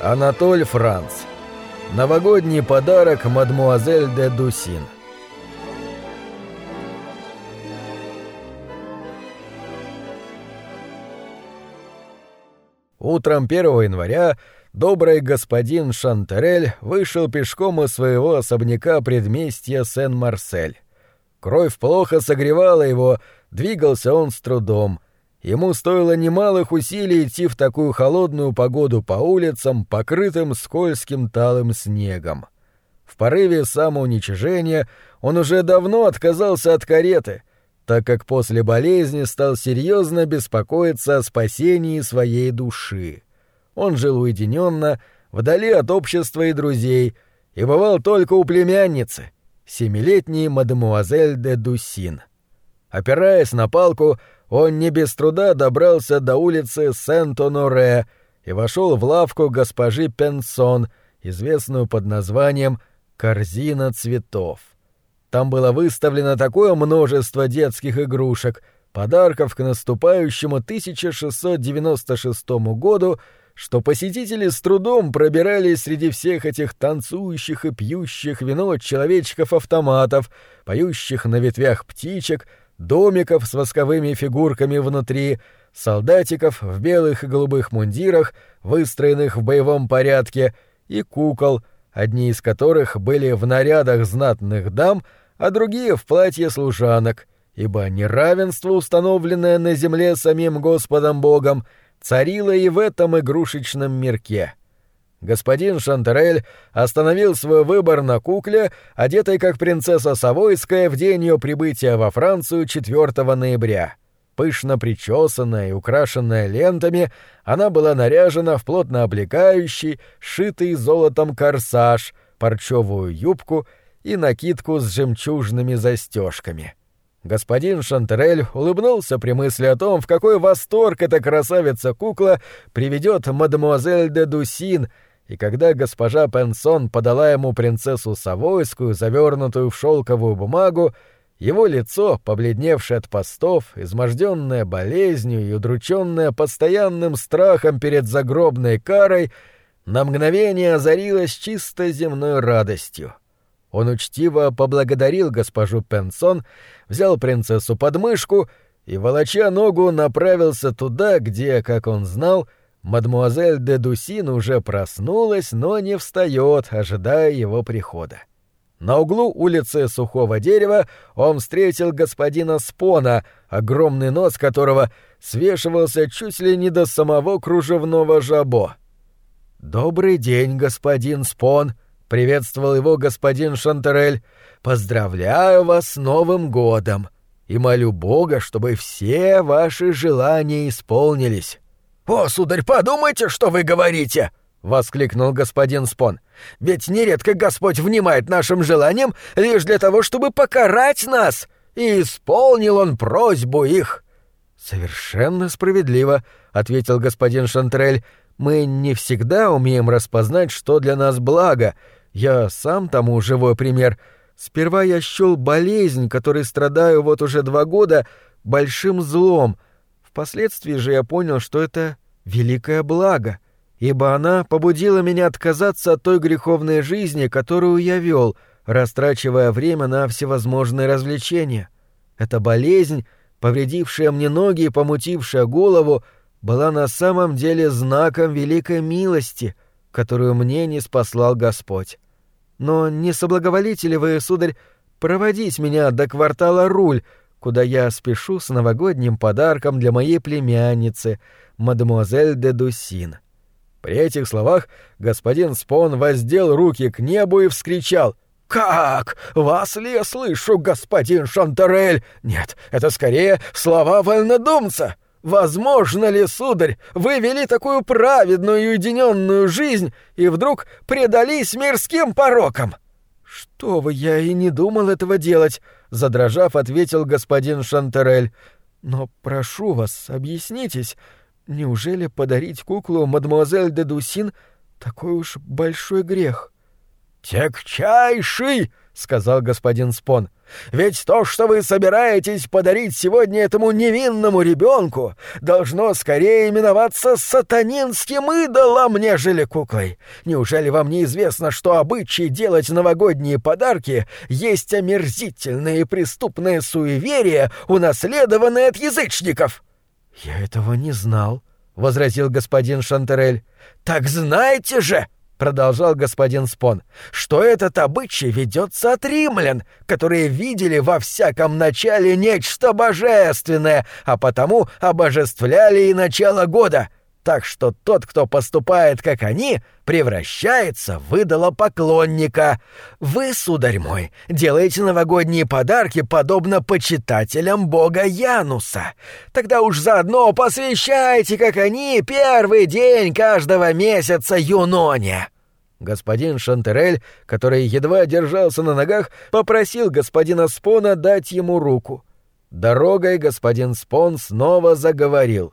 Анатоль Франц. Новогодний подарок мадмуазель де Дусин. Утром 1 января добрый господин Шантерель вышел пешком из своего особняка предместья Сен-Марсель. Кровь плохо согревала его, двигался он с трудом. Ему стоило немалых усилий идти в такую холодную погоду по улицам, покрытым скользким талым снегом. В порыве самоуничижения он уже давно отказался от кареты, так как после болезни стал серьезно беспокоиться о спасении своей души. Он жил уединенно, вдали от общества и друзей, и бывал только у племянницы, семилетней мадемуазель де Дусин. Опираясь на палку, он не без труда добрался до улицы Сент-Оноре и вошел в лавку госпожи Пенсон, известную под названием «Корзина цветов». Там было выставлено такое множество детских игрушек, подарков к наступающему 1696 году, что посетители с трудом пробирались среди всех этих танцующих и пьющих вино человечков-автоматов, поющих на ветвях птичек, домиков с восковыми фигурками внутри, солдатиков в белых и голубых мундирах, выстроенных в боевом порядке, и кукол, одни из которых были в нарядах знатных дам, а другие в платье служанок, ибо неравенство, установленное на земле самим Господом Богом, царило и в этом игрушечном мирке. Господин Шантерель остановил свой выбор на кукле, одетой как принцесса Савойская в день ее прибытия во Францию 4 ноября. Пышно причесанная и украшенная лентами, она была наряжена в плотно облегающий, шитый золотом корсаж, парчевую юбку и накидку с жемчужными застежками. Господин Шантерель улыбнулся при мысли о том, в какой восторг эта красавица-кукла приведет мадемуазель де Дусин — и когда госпожа Пенсон подала ему принцессу Савойскую, завернутую в шелковую бумагу, его лицо, побледневшее от постов, изможденное болезнью и удрученное постоянным страхом перед загробной карой, на мгновение озарилось чисто земной радостью. Он учтиво поблагодарил госпожу Пенсон, взял принцессу под мышку и, волоча ногу, направился туда, где, как он знал, — Мадмуазель де Дусин уже проснулась, но не встает, ожидая его прихода. На углу улицы Сухого Дерева он встретил господина Спона, огромный нос которого свешивался чуть ли не до самого кружевного жабо. «Добрый день, господин Спон», — приветствовал его господин Шантерель. «Поздравляю вас с Новым годом и молю Бога, чтобы все ваши желания исполнились». «О, сударь, подумайте, что вы говорите!» — воскликнул господин Спон. «Ведь нередко Господь внимает нашим желаниям лишь для того, чтобы покарать нас, и исполнил он просьбу их». «Совершенно справедливо», — ответил господин Шантрель. «Мы не всегда умеем распознать, что для нас благо. Я сам тому живой пример. Сперва я счёл болезнь, которой страдаю вот уже два года, большим злом — Впоследствии же я понял, что это великое благо, ибо она побудила меня отказаться от той греховной жизни, которую я вел, растрачивая время на всевозможные развлечения. Эта болезнь, повредившая мне ноги и помутившая голову, была на самом деле знаком великой милости, которую мне не спаслал Господь. Но не соблаговолите ли вы, сударь, проводить меня до квартала Руль, куда я спешу с новогодним подарком для моей племянницы, мадемуазель де Дусин. При этих словах господин Спон воздел руки к небу и вскричал «Как? Вас ли я слышу, господин Шантерель? Нет, это скорее слова вольнодумца!» Возможно ли, сударь, вы вели такую праведную и уединенную жизнь и вдруг предались мирским порокам? Что вы, я и не думал этого делать, задрожав, ответил господин Шантерель. Но прошу вас, объяснитесь, неужели подарить куклу мадемуазель де Дусин такой уж большой грех? Тягчайший, сказал господин Спон. Ведь то, что вы собираетесь подарить сегодня этому невинному ребенку, должно скорее именоваться сатанинским идолом, нежели куклой. Неужели вам не известно, что обычай делать новогодние подарки есть омерзительное и преступное суеверие, унаследованное от язычников? Я этого не знал, возразил господин Шантерель. Так знаете же, продолжал господин Спон, что этот обычай ведется от римлян, которые видели во всяком начале нечто божественное, а потому обожествляли и начало года — так что тот, кто поступает как они, превращается в идолопоклонника. Вы, сударь мой, делаете новогодние подарки подобно почитателям бога Януса. Тогда уж заодно посвящайте, как они, первый день каждого месяца Юноне». Господин Шантерель, который едва держался на ногах, попросил господина Спона дать ему руку. Дорогой господин Спон снова заговорил.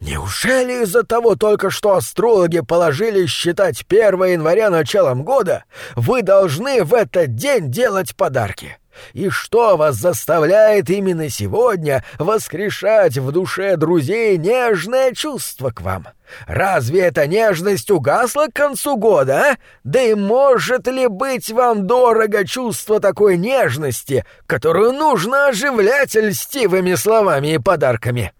Неужели из-за того только что астрологи положили считать 1 января началом года, вы должны в этот день делать подарки? И что вас заставляет именно сегодня воскрешать в душе друзей нежное чувство к вам? Разве эта нежность угасла к концу года, а? Да и может ли быть вам дорого чувство такой нежности, которую нужно оживлять льстивыми словами и подарками?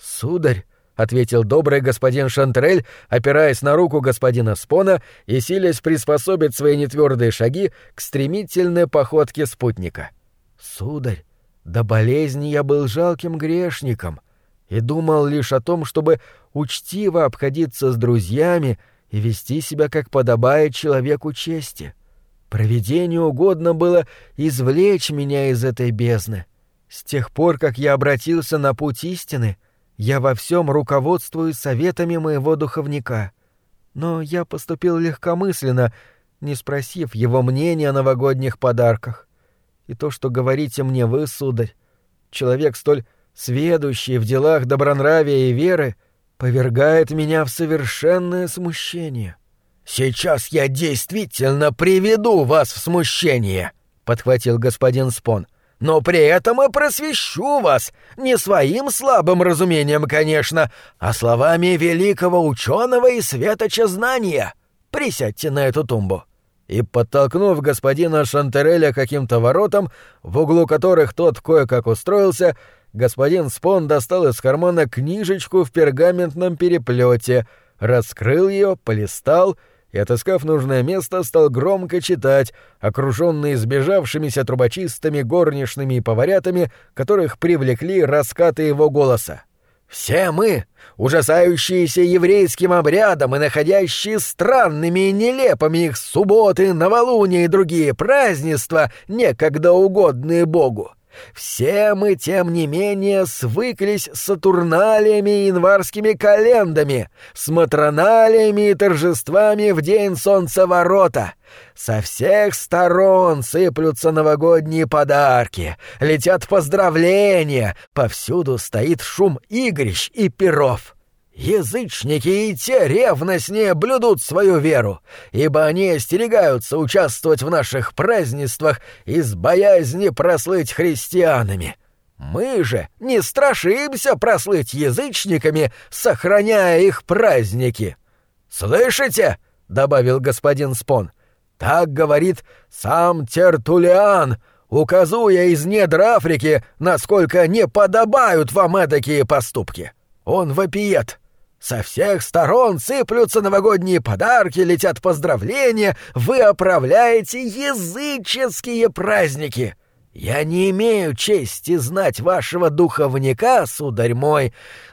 Сударь, — ответил добрый господин Шантрель, опираясь на руку господина Спона и силясь приспособить свои нетвердые шаги к стремительной походке спутника. «Сударь, до болезни я был жалким грешником и думал лишь о том, чтобы учтиво обходиться с друзьями и вести себя, как подобает человеку чести. Проведению угодно было извлечь меня из этой бездны. С тех пор, как я обратился на путь истины — я во всем руководствуюсь советами моего духовника. Но я поступил легкомысленно, не спросив его мнения о новогодних подарках. И то, что говорите мне вы, сударь, человек столь сведущий в делах добронравия и веры, повергает меня в совершенное смущение. «Сейчас я действительно приведу вас в смущение», — подхватил господин Спон но при этом и просвещу вас, не своим слабым разумением, конечно, а словами великого ученого и светоча знания. Присядьте на эту тумбу». И, подтолкнув господина Шантереля каким-то воротам, в углу которых тот кое-как устроился, господин Спон достал из кармана книжечку в пергаментном переплете, раскрыл ее, полистал — и, отыскав нужное место, стал громко читать, окруженный сбежавшимися трубочистами, горничными и поварятами, которых привлекли раскаты его голоса. «Все мы, ужасающиеся еврейским обрядом и находящие странными и нелепыми их субботы, новолуния и другие празднества, некогда угодные Богу, все мы, тем не менее, свыклись с сатурналиями и январскими календами, с матроналиями и торжествами в день солнцеворота. Со всех сторон сыплются новогодние подарки, летят поздравления, повсюду стоит шум игрищ и перов. Язычники и те ревностнее блюдут свою веру, ибо они остерегаются участвовать в наших празднествах из боязни прослыть христианами. Мы же не страшимся прослыть язычниками, сохраняя их праздники. «Слышите?» — добавил господин Спон. «Так говорит сам Тертулиан, указуя из недр Африки, насколько не подобают вам эдакие поступки. Он вопиет». Со всех сторон сыплются новогодние подарки, летят поздравления, вы оправляете языческие праздники. Я не имею чести знать вашего духовника, сударь мой,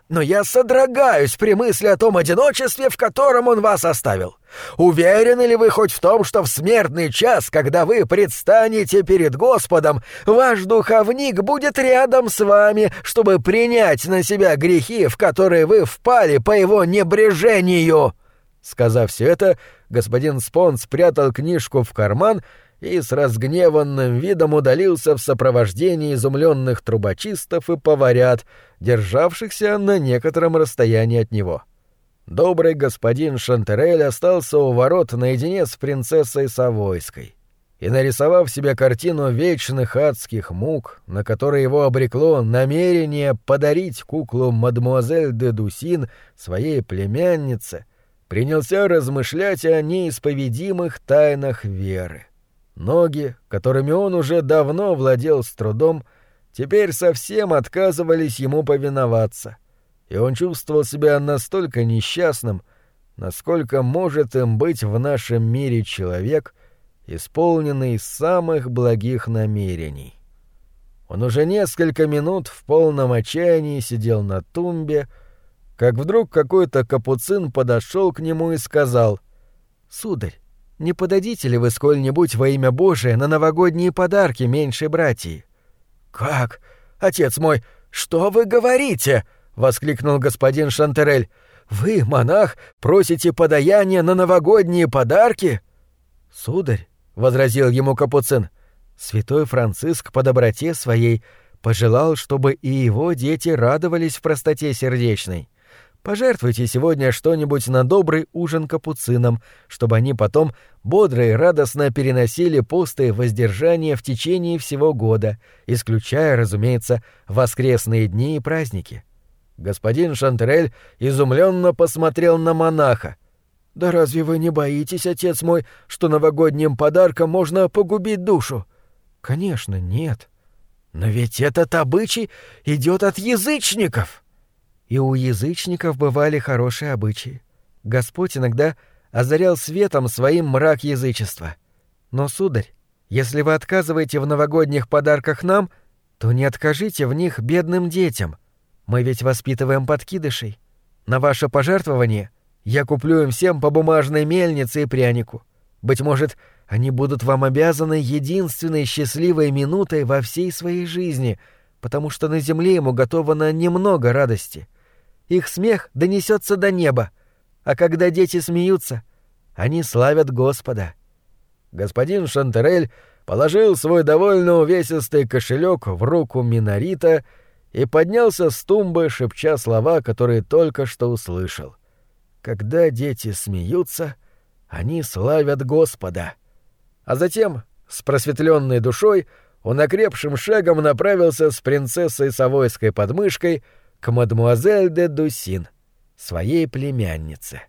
но я содрогаюсь при мысли о том одиночестве, в котором он вас оставил. Уверены ли вы хоть в том, что в смертный час, когда вы предстанете перед Господом, ваш духовник будет рядом с вами, чтобы принять на себя грехи, в которые вы впали по его небрежению?» Сказав все это, господин Спон спрятал книжку в карман и с разгневанным видом удалился в сопровождении изумленных трубочистов и поварят, державшихся на некотором расстоянии от него. Добрый господин Шантерель остался у ворот наедине с принцессой Савойской. и, нарисовав себе картину вечных адских мук, на которой его обрекло намерение подарить куклу мадемуазель де Дусин своей племяннице, принялся размышлять о неисповедимых тайнах веры. Ноги, которыми он уже давно владел с трудом, теперь совсем отказывались ему повиноваться, и он чувствовал себя настолько несчастным, насколько может им быть в нашем мире человек, исполненный самых благих намерений. Он уже несколько минут в полном отчаянии сидел на тумбе, как вдруг какой-то капуцин подошел к нему и сказал «Сударь, не подадите ли вы сколь-нибудь во имя Божие на новогодние подарки меньшей братьи?» «Как? Отец мой, что вы говорите?» — воскликнул господин Шантерель. «Вы, монах, просите подаяния на новогодние подарки?» «Сударь», — возразил ему Капуцин, — «святой Франциск по доброте своей пожелал, чтобы и его дети радовались в простоте сердечной. Пожертвуйте сегодня что-нибудь на добрый ужин капуцинам, чтобы они потом бодро и радостно переносили посты воздержания в течение всего года, исключая, разумеется, воскресные дни и праздники. Господин Шантерель изумленно посмотрел на монаха. «Да разве вы не боитесь, отец мой, что новогодним подарком можно погубить душу?» «Конечно, нет». «Но ведь этот обычай идет от язычников!» И у язычников бывали хорошие обычаи. Господь иногда озарял светом своим мрак язычества. Но, сударь, если вы отказываете в новогодних подарках нам, то не откажите в них бедным детям. Мы ведь воспитываем подкидышей. На ваше пожертвование я куплю им всем по бумажной мельнице и прянику. Быть может, они будут вам обязаны единственной счастливой минутой во всей своей жизни, потому что на земле ему готовано немного радости — их смех донесется до неба, а когда дети смеются, они славят Господа. Господин Шантерель положил свой довольно увесистый кошелек в руку Минорита и поднялся с тумбы, шепча слова, которые только что услышал. «Когда дети смеются, они славят Господа». А затем, с просветленной душой, он окрепшим шагом направился с принцессой Савойской подмышкой к мадмуазель де Дусин, своей племяннице.